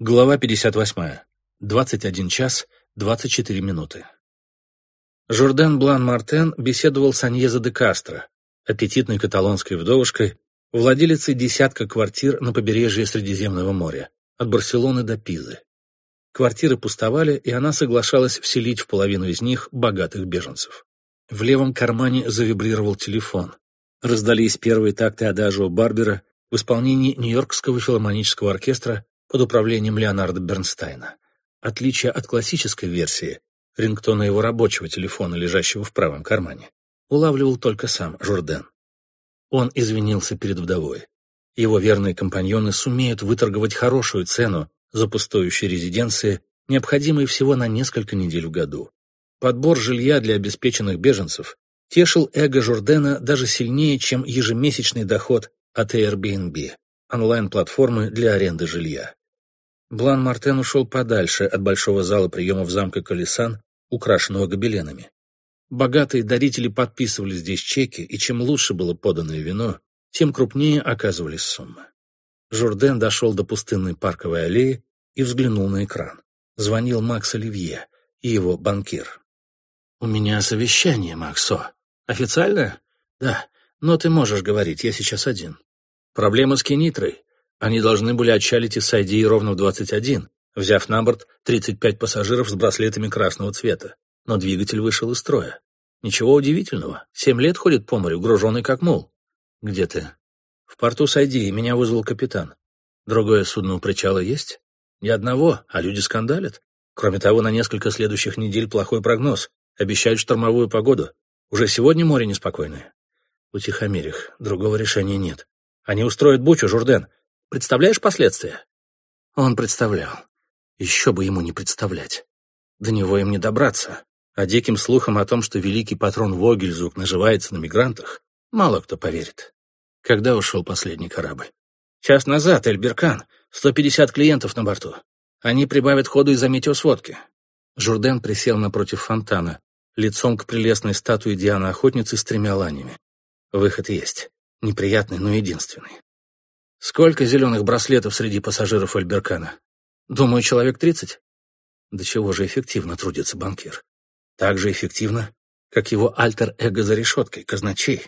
Глава 58. 21 час 24 минуты. Журден Блан Мартен беседовал с Аньеза де Кастро, аппетитной каталонской вдовушкой, владелицей десятка квартир на побережье Средиземного моря, от Барселоны до Пизы. Квартиры пустовали, и она соглашалась вселить в половину из них богатых беженцев. В левом кармане завибрировал телефон. Раздались первые такты адажио Барбера в исполнении Нью-Йоркского филармонического оркестра под управлением Леонарда Бернстайна. Отличие от классической версии, рингтона его рабочего телефона, лежащего в правом кармане, улавливал только сам Журден. Он извинился перед вдовой. Его верные компаньоны сумеют выторговать хорошую цену за пустующие резиденции, необходимые всего на несколько недель в году. Подбор жилья для обеспеченных беженцев тешил эго Журдена даже сильнее, чем ежемесячный доход от Airbnb, онлайн-платформы для аренды жилья. Блан Мартен ушел подальше от большого зала приемов замка Колесан, украшенного гобеленами. Богатые дарители подписывали здесь чеки, и чем лучше было поданное вино, тем крупнее оказывались суммы. Журден дошел до пустынной парковой аллеи и взглянул на экран. Звонил Макс Оливье и его банкир. «У меня совещание, Максо. Официальное? Да, но ты можешь говорить, я сейчас один. Проблема с Кенитрой. Они должны были отчалить из Сайдии ровно в 21, взяв на борт 35 пассажиров с браслетами красного цвета. Но двигатель вышел из строя. Ничего удивительного. Семь лет ходит по морю, груженный как мул. Где ты? В порту Сайдии. Меня вызвал капитан. Другое судно у причала есть? Ни одного, а люди скандалят. Кроме того, на несколько следующих недель плохой прогноз. Обещают штормовую погоду. Уже сегодня море неспокойное. Утихомирь их. Другого решения нет. Они устроят бучу, Журден. Представляешь последствия?» Он представлял. Еще бы ему не представлять. До него им не добраться. А диким слухам о том, что великий патрон Вогельзук наживается на мигрантах, мало кто поверит. Когда ушел последний корабль? Час назад, Эльберкан. 150 клиентов на борту. Они прибавят ходу из-за метеосводки. Журден присел напротив фонтана, лицом к прелестной статуе Дианы-охотницы с тремя ланями. Выход есть. Неприятный, но единственный. Сколько зеленых браслетов среди пассажиров Альберкана? Думаю, человек тридцать. До чего же эффективно трудится банкир? Так же эффективно, как его альтер-эго за решеткой, казначей.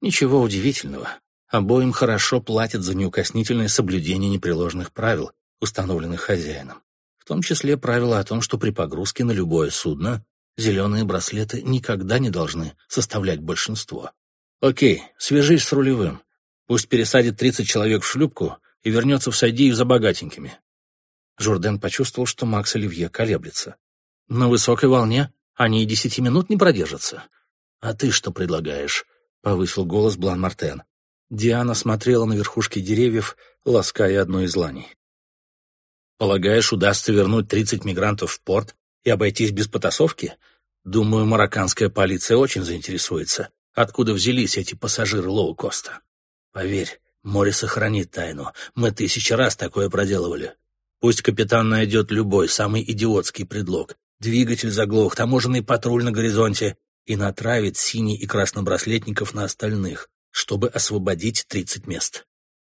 Ничего удивительного. Обоим хорошо платят за неукоснительное соблюдение непреложных правил, установленных хозяином. В том числе правила о том, что при погрузке на любое судно зеленые браслеты никогда не должны составлять большинство. Окей, свяжись с рулевым. Пусть пересадит 30 человек в шлюпку и вернется в Сайдию за богатенькими. Журден почувствовал, что Макс Оливье колеблется. На высокой волне они и десяти минут не продержатся. А ты что предлагаешь? Повысил голос Блан Мартен. Диана смотрела на верхушки деревьев, лаская одну из ланей. Полагаешь, удастся вернуть 30 мигрантов в порт и обойтись без потасовки? Думаю, марокканская полиция очень заинтересуется, откуда взялись эти пассажиры лоу-коста. Поверь, море сохранит тайну. Мы тысячи раз такое проделывали. Пусть капитан найдет любой, самый идиотский предлог. Двигатель заглох, таможенный патруль на горизонте и натравит синий и краснобраслетников на остальных, чтобы освободить тридцать мест.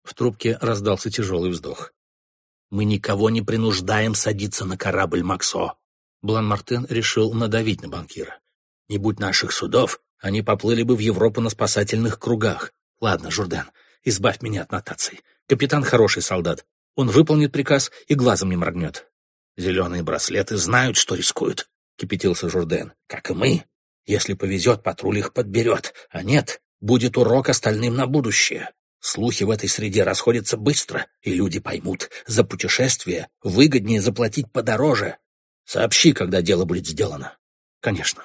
В трубке раздался тяжелый вздох. «Мы никого не принуждаем садиться на корабль Максо». Блан-Мартен решил надавить на банкира. «Не будь наших судов, они поплыли бы в Европу на спасательных кругах. Ладно, Журден, избавь меня от нотаций. Капитан хороший солдат. Он выполнит приказ и глазом не моргнет. Зеленые браслеты знают, что рискуют, кипятился Журден. Как и мы. Если повезет, патруль их подберет. А нет, будет урок остальным на будущее. Слухи в этой среде расходятся быстро, и люди поймут, за путешествие выгоднее заплатить подороже. Сообщи, когда дело будет сделано. Конечно.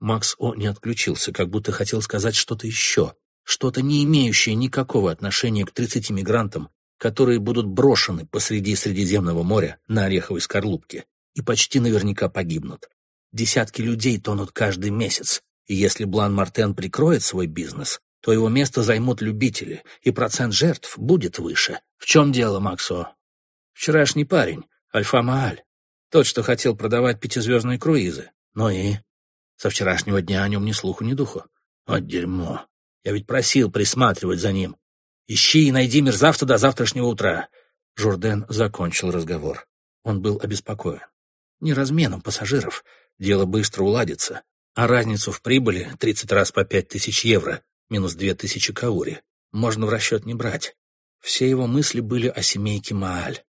Макс О не отключился, как будто хотел сказать что-то еще, что-то не имеющее никакого отношения к 30 мигрантам, которые будут брошены посреди Средиземного моря на ореховой скорлупке и почти наверняка погибнут. Десятки людей тонут каждый месяц, и если Блан-Мартен прикроет свой бизнес, то его место займут любители, и процент жертв будет выше. В чем дело, Максо? Вчерашний парень, Альфа Мааль, тот, что хотел продавать пятизвездные круизы. Ну и? Со вчерашнего дня о нем ни слуху, ни духу. Вот дерьмо. Я ведь просил присматривать за ним. Ищи и найди мерзавца до завтрашнего утра. Журден закончил разговор. Он был обеспокоен. Не разменом пассажиров, дело быстро уладится, а разницу в прибыли 30 раз по 5 тысяч евро, минус 2 тысячи каури, можно в расчет не брать. Все его мысли были о семейке Мааль.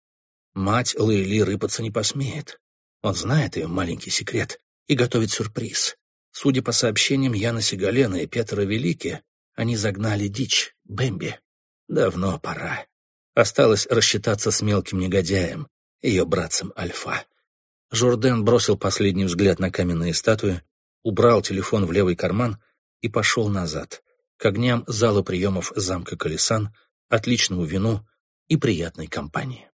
Мать Лейли рыпаться не посмеет. Он знает ее маленький секрет и готовит сюрприз. Судя по сообщениям Яна Сигалена и Петра Велики, они загнали дичь, Бэмби. Давно пора. Осталось рассчитаться с мелким негодяем, ее братцем Альфа. Журден бросил последний взгляд на каменные статуи, убрал телефон в левый карман и пошел назад, к огням зала приемов замка Колесан, отличному вину и приятной компании.